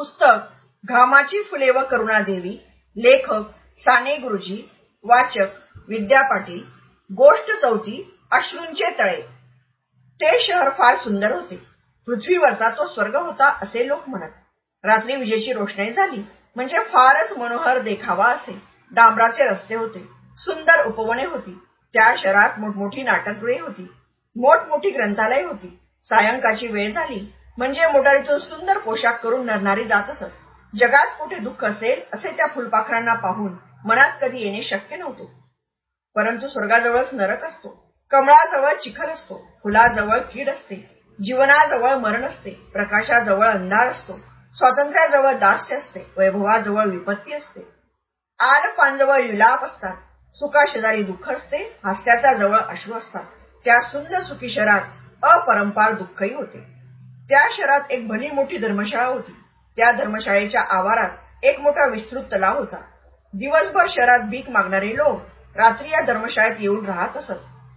पुस्तक घामाची फुले व करुणादेवी लेखक साने गुरुजी वाचक विद्या पाटील गोष्ट चौथी अश्रूंचे तळे. ते शहर फार सुंदर होते. पृथ्वीवरचा तो स्वर्ग होता असे लोक म्हणत. रात्री विजेची रोषणाई झाली म्हणजे फारच मनोहर देखावा असे. डांबराचे रस्ते होते. सुंदर उपवने होती. त्या शहरात मोठमोठी नाटकगृहे होती. मोठमोठी ग्रंथालय होती. सायंकाळची वेळ झाली. म्हणजे मोटारीतून सुंदर पोशाख करून नरणारी जात असत. जगात कुठे दुःख असेल असे त्या फुलपाखरांना पाहून मनात कधी येणे शक्य नव्हते. परंतु स्वर्गाजवळच नरक असतो. कमळाजवळ चिखल असतो. फुलाजवळ कीड असते. जीवनाजवळ मरण असते. प्रकाशाजवळ अंधार असतो. स्वातंत्र्याजवळ दास्य असते. वैभवाजवळ विपत्ती असते. आल पानजवळ विलाप असतात. सुखा शेजारी दुःख असते. हास्याच्या जवळ अश्रू असतात. त्या सुंदर सुखी शहरात अपरंपार दुःखही होते. त्या शहरात एक भली मोठी धर्मशाळा होती. त्या धर्मशाळेच्या आवारात एक मोठा विस्तृत तलाव होता. दिवसभर शहरात भीक मागणारे लोक रात्री या धर्मशाळेत येऊन राहत असत.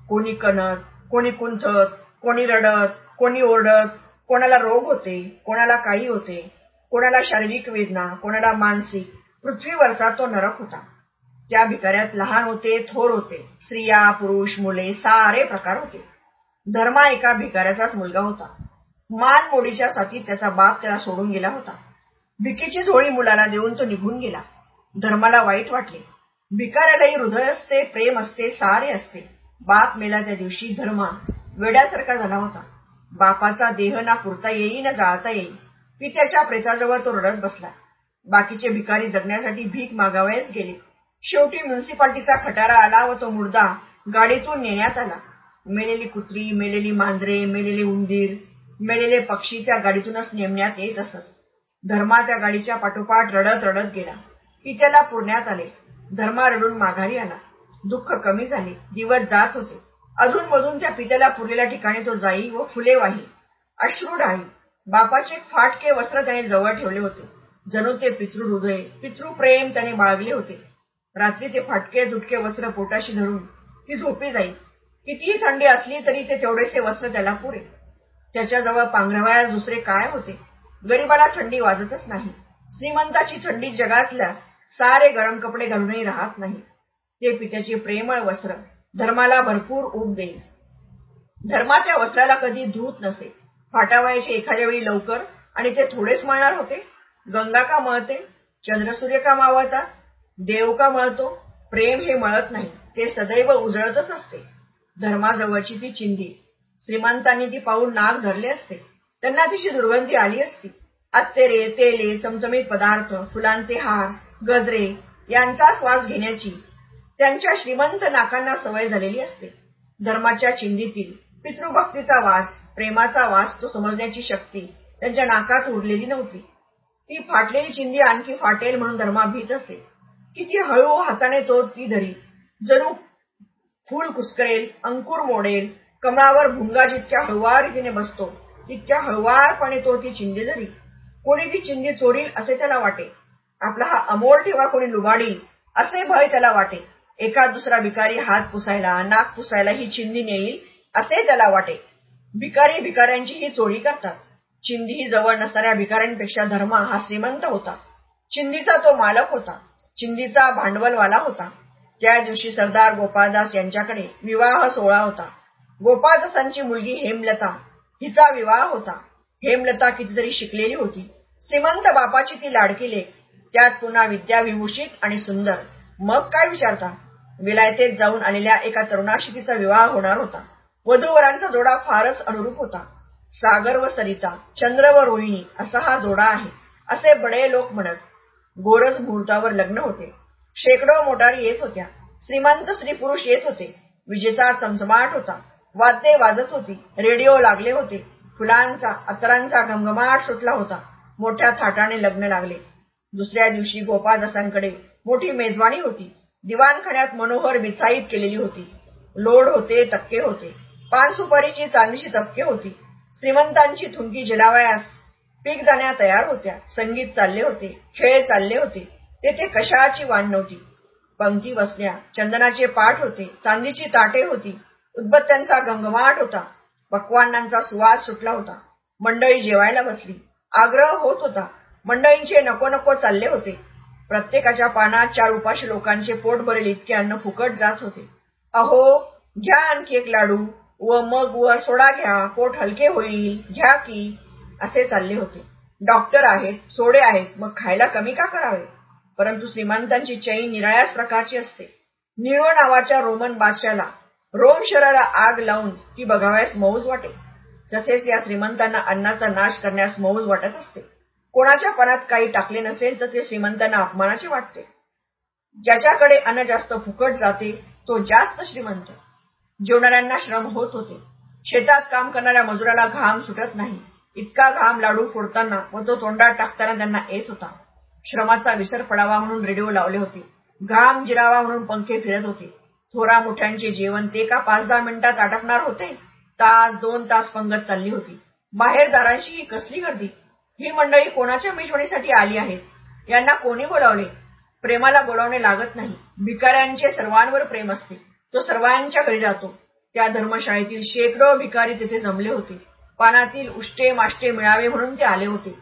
कोणी कणत कोणी कुंथत कोणी रडत कोणी ओरडत कोणाला रोग होते कोणाला काही होते कोणाला शारीरिक वेदना कोणाला मानसिक पृथ्वीवरचा तो नरक होता. त्या भिकाऱ्यात लहान होते थोर होते. स्त्रिया पुरुष मुले सारे प्रकार होते. धर्मा एका भिकाऱ्याचाच मुलगा होता. मान मोडीच्या साथीत त्याचा बाप त्याला सोडून गेला होता. भिकेची झोळी मुलाला देऊन तो निघून गेला. धर्माला वाईट वाटले. भिकाऱ्यालाही हृदय असते प्रेम असते सारे असते. बाप मेला त्या दिवशी धर्मा वेड्यासारखा झाला होता. बापाचा देह ना पुरता येई ना जाळता येई. पित्याच्या प्रेताजवळ तो रडत बसला. बाकीचे भिकारी जगण्यासाठी भीक मागावयास गेले. शेवटी म्युन्सिपाल्टीचा खटारा आला व तो मुर्दा गाडीतून नेण्यात आला. मेलेली कुत्री मेलेली मांजरे मेलेले उंदीर मेलेले पक्षी त्या गाडीतूनच नेमण्यात येत असत. धर्मा त्या गाडीच्या पाठोपाठ रडत रडत गेला. पित्याला पुरण्यात आले. धर्मा रडून माघारी आला. दुःख कमी झाले. दिवस जात होते. अधूनमधून त्या पित्याला पुरलेल्या ठिकाणी तो जाई व फुले वाही. अश्रू ढाळी. बापाचे फाटके वस्त्र त्याने जवळ ठेवले होते. जणू ते पितृहृदय पितृप्रेम त्याने बाळगले होते. रात्री ते फाटके तुटके वस्त्र पोटाशी धरून ती झोपी जाई. कितीही थंडी असली तरी ते तेवढेसे वस्त्र त्याला पुरे. त्याच्याजवळ पांघरवायास दुसरे काय होते? गरीबाला थंडी वाजतच नाही. श्रीमंताची थंडी जगातल्या सारे गरम कपडे घालूनही राहत नाही. ते पित्याचे प्रेमळ वस्त्र धर्माला भरपूर ऊब देईल. धर्मा त्या वस्त्राला कधी धूत नसे. फाटावयाचे एखाद्या वेळी लवकर आणि ते थोडेच मळणार होते. गंगा का मळते? चंद्रसूर्य का मावळतात देव का मळतो? प्रेम हे मळत नाही. ते सदैव उजळतच असते. धर्माजवळची ती चिंधी श्रीमंतांनी ती पाहून नाक धरले असते. त्यांना तिची दुर्गंधी आली असती. अत्तेरे तेले चमचमीत पदार्थ फुलांचे हार गजरे यांचा श्वास घेण्याची त्यांच्या श्रीमंत नाकांना सवय झालेली असते. धर्माच्या चिंधीतील पितृभक्तीचा वास प्रेमाचा वास तो समजण्याची शक्ती त्यांच्या नाकात उरलेली नव्हती. ती फाटलेली चिंधी आणखी फाटेल म्हणून धर्मा भीत असे. किती हळू हाताने तो ती धरी. जणू फूल कुसकरेल अंकुर मोडेल कमळावर भुंगा जितक्या हळुवार रीतीने बसतो तितक्या हळुवारपणे तो ती चिंधी धरी. कोणी ती चिंधी चोरील असे त्याला वाटे. आपला हा अमोल ठेवा कोणी लुबाडील असे भय त्याला वाटे. एका दुसरा भिकारी हात पुसायला नाक पुसायला ही चिंधी नेईल असे त्याला वाटे. भिकारी भिकाऱ्यांची ही चोरी करतात. चिंधी जवळ नसणाऱ्या भिकाऱ्यांपेक्षा धर्मा हा श्रीमंत होता. चिंधीचा तो मालक होता. चिंधीचा भांडवलवाला होता. त्या दिवशी सरदार गोपाळदास यांच्याकडे विवाह सोहळा होता. गोपाळदासांची मुलगी हेमलता. हिचा विवाह होता. हेमलता कितीतरी शिकलेली होती. श्रीमंत बापाची ती लाडकी लेख. त्यात पुन्हा विद्याविभूषित आणि सुंदर. मग काय विचारता? विलायतेत जाऊन आलेल्या एका तरुणाशी तिचा विवाह होणार होता. वधूवरांचा जोडा फारच अनुरूप होता. सागर व सरिता चंद्र व रोहिणी असा हा जोडा आहे असे बडे लोक म्हणत. गोरज मुहूर्तावर लग्न होते. शेकडो मोटारी येत होत्या. श्रीमंत स्त्री पुरुष येत होते. विजेचा चमचमाट होता. वाद्ये वाजत होती रेडिओ लागले होते फुलांचा अतरांचा घमघमाट सुटला होता मोठ्या थाटाने लग्न लागले. दुसऱ्या दिवशी गोपाळदासांकडे मोठी मेजवानी होती. दिवाणखान्यात मनोहर विसाईत केलेली होती. लोड होते तक्के होते. पान सुपारीची चांदीची तपके होती. श्रीमंतांची थुंकी जिलावयास पीक जाण्या तयार होत्या. संगीत चालले होते खेळ चालले होते. तेथे कशाची वाण नव्हती. पंक्ती बसल्या चंदनाचे पाठ होते चांदीची ताटे होती. उदबत्त्यांचा गंगमाट होता. पक्वांनांचा सुवास सुटला होता. मंडळी जेवायला बसली. आग्रह होत होता. मंडळींचे नको नको चालले होते. प्रत्येकाच्या पानात चार उपाशी लोकांचे पोट भरेल इतके अन्न फुकट जात होते. अहो घ्या आणखी एक लाडू व मग वर सोडा घ्या. पोट हलके होईल. घ्या की. असे चालले होते. डॉक्टर आहेत सोडे आहेत. मग खायला कमी का करावे? परंतु श्रीमंतांची चैन निराळ्याच प्रकारची असते. निरो नावाच्या रोमन बादशाला रोम शहराला आग लावून ती बघाव्यास मौज वाटे. तसेच या श्रीमंतांना अन्नाचा नाश करण्यास मौज वाटत असते. कोणाच्या पणात काही टाकले नसेल तर ते श्रीमंतांना अपमानाचे वाटते. ज्याच्याकडे अन्न जास्त फुकट जाते तो जास्त श्रीमंत. जेवणाऱ्यांना श्रम होत होते. शेतात काम करणाऱ्या मजुराला घाम सुटत नाही. इतका घाम लाडू फोडताना व तो तोंडात टाकताना त्यांना येत होता. श्रमाचा विसर पडावा म्हणून रेडिओ लावले होते. घाम जिरावा म्हणून पंखे फिरत होते. थोरा मोठ्यांचे जेवण ते का पाच दहा मिनिटात आटपणार होते? तास दोन तास पंगत चालली होती. बाहेर दारांशी ही कसली गर्दी? ही मंडळी कोणाच्या मेजवणीसाठी आली आहेत यांना कोणी बोलावले? प्रेमाला बोलावणे लागत नाही. भिकाऱ्यांचे सर्वांवर प्रेम असते. तो सर्वांच्या घरी जातो. त्या धर्मशाळेतील शेकडो भिकारी तिथे जमले होते. पानातील उष्टे माष्टे मिळावे म्हणून ते आले होते.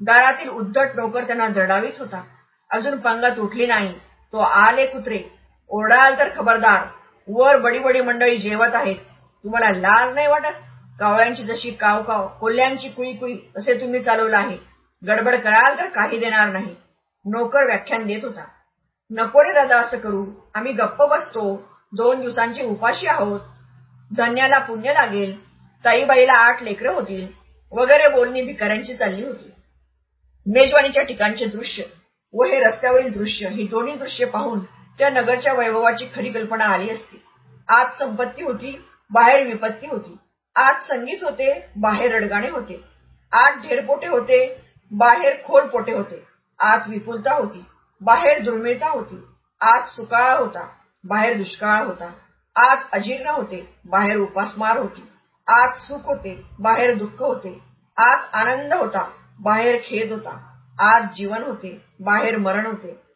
दारातील उद्धट नोकर त्यांना दडावीत होता. अजून पंगत उठली नाही. तो आले कुत्रे. ओरडाल तर खबरदार. वर बडी बडी मंडळी जेवत आहेत. तुम्हाला लाज नाही वाटत? कावळ्यांची जशी काव काव कोल्ह्यांची कुई कुई असे तुम्ही चालवलं आहे. गडबड कराल तर काही देणार नाही. नोकर व्याख्यान देत होता. नको रे दादा असं करू. आम्ही गप्प बसतो. दोन दिवसांची उपाशी आहोत. धन्याला पुण्य लागेल. ताईबाईला आठ लेकरं होतील. वगैरे बोलणी भिकाऱ्यांची चालली होती. मेजवानीच्या ठिकाणचे दृश्य व हे रस्त्यावरील दृश्य ही दोन्ही दृश्य पाहून त्या नगरच्या वैभवाची खरी कल्पना आली असती. आत संपत्ती होती बाहेर विपत्ती होती. आत संगीत होते बाहेर रडगाणे होते. आत ढेरपोटे होते बाहेर खोल पोटे होते. आत विपुलता होती बाहेर दुर्मिळता होती. आत सुकाळ होता बाहेर दुष्काळ होता. आत अजीर्ण होते बाहेर उपासमार होती. आत सुख होते बाहेर दुःख होते. आत आनंद होता बाहेर खेद होता. आत जीवन होते बाहेर मरण होते.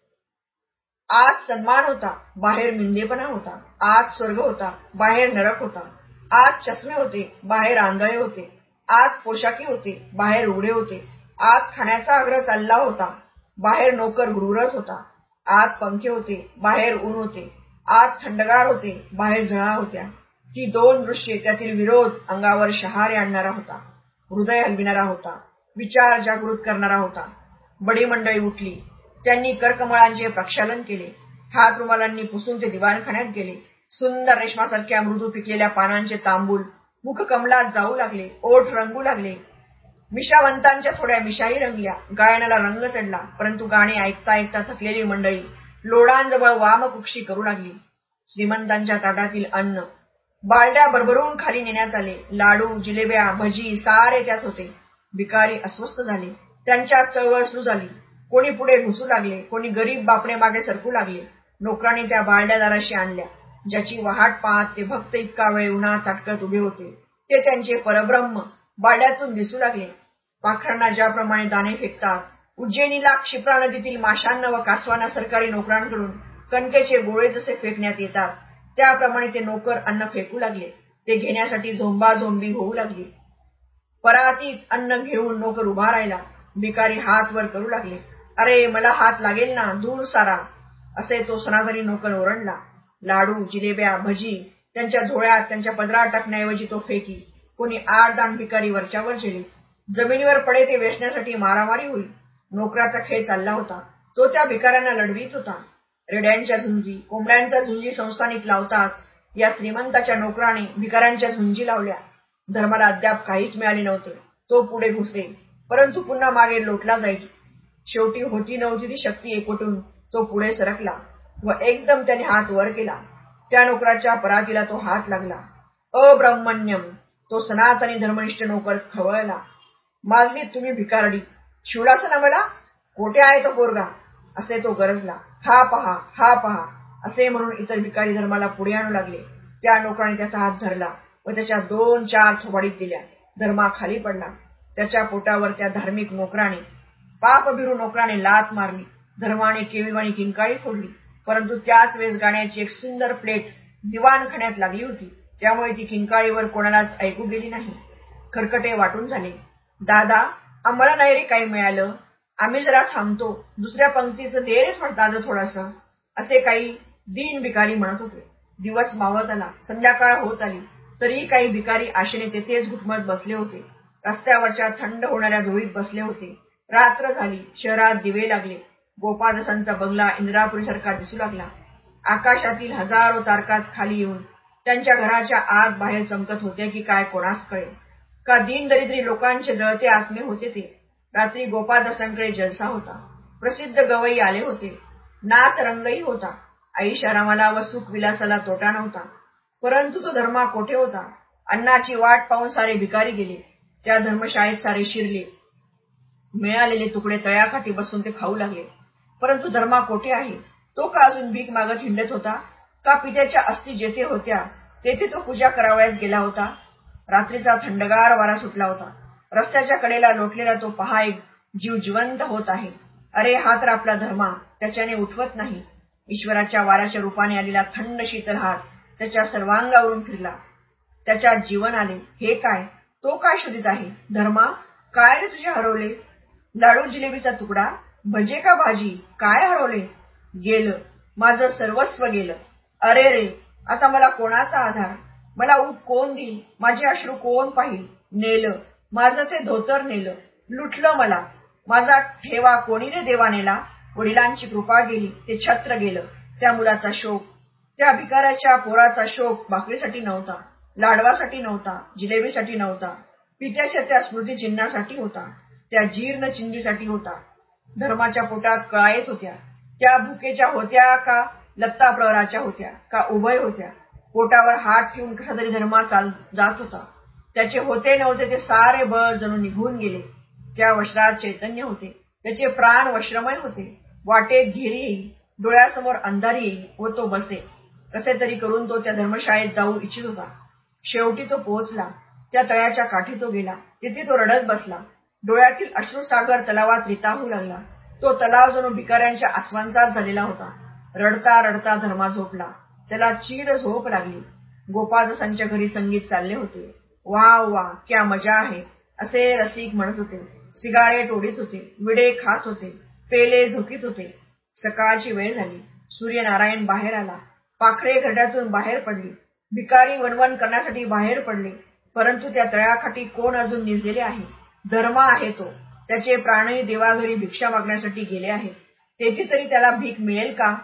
आत सन्मान होता बाहेर मिंदेपणा होता आत स्वर्ग होता बाहेर नरक होता आत चष्मे होते बाहेर आंधळे होते आत पोशाखी होते बाहेर उघडे होते आत खाण्याचा आग्रह चालला होता बाहेर नोकर गुरुरत होता आत पंखे होते बाहेर ऊन होते आत थंडगार होते बाहेर झळा होत्या. ती दोन दृश्ये त्यातील विरोध अंगावर शहारे आणणारा होता हृदय हलविणारा होता विचार जागृत करणारा होता. बडी मंडळी उठली त्यांनी कर्कमळांचे प्रक्षालन केले. हात रुमालांनी पुसून ते दिवाणखान्यात गेले. सुंदर रेशमासारख्या मृदू पिकलेल्या पानांचे तांबूल मुख कमलात जाऊ लागले. ओठ रंगू लागले. मिशावंतांच्या थोड्या मिशाही रंगल्या. गायनाला रंग चढला. परंतु गाणे ऐकता ऐकता थकलेली मंडळी लोडांजवळ वामकुक्षी करू लागली. श्रीमंतांच्या ताटातील अन्न. बालड्या भरभरून खाली नेण्यात आले. लाडू जिलेब्या भजी सारे त्यात होते. भिकारी अस्वस्थ झाले. त्यांच्या चळवळ सुरू झाली. कोणी पुढे घुसू लागले कोणी गरीब बापडे मागे सरकू लागले नोकरांनी त्या बालड्या दाराशी आणल्या. ज्याची वाहट पाहत ते भक्त इतका वेळ उन्हात ताटकत उभे होते. ते त्यांचे परब्रह्म बाळ्यातून दिसू लागले. पाखरांना ज्याप्रमाणे दाणे फेकतात उज्जैनीला क्षिप्रा नदीतील माशांना व कासवांना सरकारी नोकरांकडून कणकेचे गोळे जसे फेकण्यात येतात त्याप्रमाणे ते नोकर अन्न फेकू लागले. ते घेण्यासाठी झोंबा झोंबी होऊ लागली. परातीत अन्न घेऊन नोकर उभा राहिला. भिकारी हात वर करू लागले. अरे मला हात लागेल ना दूर सारा. असे तो सनातनी नोकर ओरडला. लाडू जिलेब्या भजी त्यांच्या झोळ्यात त्यांच्या पदरात टाकण्याऐवजी तो फेकी. कोणी आठ दान भिकारी वरच्यावर झेले जमिनीवर पडे ते वेचण्यासाठी मारामारी होईल. नोकराचा खेळ चालला होता. तो त्या भिकाऱ्यांना लढवीत होता. रेड्यांच्या झुंजी कोंबड्यांच्या झुंजी संस्थानिक लावतात. या श्रीमंताच्या नोकराने भिकाऱ्यांच्या झुंजी लावल्या. धर्माला अद्याप काहीच मिळाले नव्हते. तो पुढे घुसे परंतु पुन्हा मागे लोटला जाईल. शेवटी होती नव्हती ती शक्ती एकवटून तो पुढे सरकला व एकदम त्याने हात वर केला. त्या नोकराच्या परातीला तो हात लागला. अब्रह्मण्यम तो सनातनी धर्मनिष्ठ नोकर खवळला. माजली तुम्ही भिकारडी. शिवलास ना मला? कोठे आहे तो गोरगा असे तो गरजला. हा पहा हा पहा असे म्हणून इतर भिकारी धर्माला पुढे आणू लागले. त्या नोकराने त्याचा हात धरला व त्याच्या दोन चार थोबाडीत दिल्या. धर्मा खाली पडला. त्याच्या पोटावर त्या धार्मिक नोकराने पापभिरू नोकराने लात मारली. धर्माने केविलवाणी किंकाळी फोडली. परंतु त्याच वेळेस गाण्याची एक सुंदर प्लेट दिवाणखान्यात लागली होती. त्यामुळे ती किंकाळीवर कोणालाच ऐकू गेली नाही. खरकटे वाटून झाले. दादा आम्हाला नाही रे काही मिळालं. आम्ही जरा थांबतो. दुसऱ्या पंक्तीचं दे रे दादा थोडंसं. असे काही दीन भिकारी म्हणत होते. दिवस मावत आला. संध्याकाळ होत आली. तरीही काही भिकारी आशेने तेथेच घुटमत बसले होते. रस्त्यावरच्या थंड होणाऱ्या धुळीत बसले होते. रात्र झाली शहरात दिवे लागले. गोपालदासांचा बंगला इंद्रापुरीसारखा दिसू लागला. आकाशातील हजारो तारकाच खाली येऊन त्यांच्या घराच्या आत बाहेर चमकत होत्या की काय कोणास कळे का दीनदरिद्री लोकांचे जळते आत्मे होते ते? रात्री गोपालदासांकडे जलसा होता. प्रसिद्ध गवई आले होते. नाच रंगही होता. आईशारामाला व सुख विलासाला तोटा नव्हता. परंतु तो धर्मा कोठे होता. अन्नाची वाट पाहून सारे भिकारी गेले. त्या धर्मशाळेत सारे शिरले. मिळालेले तुकडे तळ्याकाठी बसून ते खाऊ लागले. परंतु धर्मा कोठे आहे? तो का अजून भीक मागत हिंडत होता? का पित्याच्या अस्थी जेथे होत्या तेथे तो पूजा करावयास गेला होता? रात्रीचा थंडगार वारा सुटला होता. रस्त्याच्या कडेला लोटलेला तो पहा एक जीव जिवंत होत आहे. अरे हा तर आपला धर्मा. त्याच्याने उठवत नाही. ईश्वराच्या वाऱ्याच्या रूपाने आलेला थंड शीतल हात त्याच्या सर्वांगावरून फिरला. त्याच्यात जीवन आले हे काय? तो काय शोधित आहे? धर्मा काय रे तुझे हरवले? लाडू जिलेबीचा तुकडा भजे का भाजी काय हरवले? गेलं. माझं सर्वस्व गेलं. अरे रे आता मला कोणाचा आधार? मला ऊट कोण देईल? माझे अश्रू कोण पाहिल? नेलं. माझं ते धोतर नेलं. लुटलं मला. माझा ठेवा कोणी रे देवा नेला? वडिलांची कृपा गेली ते छत्र गेलं. त्या मुलाचा शोक. त्या भिकाऱ्याच्या पोराचा शोक भाकरीसाठी नव्हता लाडवासाठी नव्हता जिलेबीसाठी नव्हता. पित्याच्या त्या स्मृतिचिन्हासाठी होता. त्या जीर्ण चिंधीसाठी होता. धर्माच्या पोटात कळा येत होत्या. त्या भुकेच्या होत्या का लत्ता प्रवराच्या होत्या का उभय होत्या? पोटावर हात ठेवून कसा तरी धर्मा चाल जात होता. त्याचे होते नव्हते ते सारे बळ जणू निघून गेले. त्या वस्त्रात चैतन्य होते. त्याचे प्राण वश्रमय होते. वाटेत घेरी येईल. डोळ्यासमोर अंधारी येईल व तो बसे कसे तरी करून तो त्या धर्मशाळेत जाऊ इच्छित होता. शेवटी तो पोहोचला. त्या तळ्याच्या काठी तो गेला. तिथे तो रडत बसला. डोळ्यातील अश्रुसागर तलावात रिताहू लागला. तो तलाव जणू भिकाऱ्यांच्या आसवांचाच झालेला होता. रडता रडता धर्मा झोपला. त्याला चीड झोप लागली. गोपाळदासांच्या घरी संगीत चालले होते. वा वा क्या मजा आहे असे रसिक म्हणत होते. सिगारे टोडीत होते विडे खात होते पेले झोकीत होते. सकाळची वेळ झाली. सूर्यनारायण बाहेर आला. पाखरे घरड्यातून बाहेर पडली. भिकारी वणवण करण्यासाठी बाहेर पडले. परंतु त्या तळ्याखाटी कोण अजून निजलेले आहे? धर्मा आहे तो. त्याचे प्राणही देवाघरी भिक्षा मागण्यासाठी गेले आहेत. तेथे तरी त्याला भीक मिळेल का?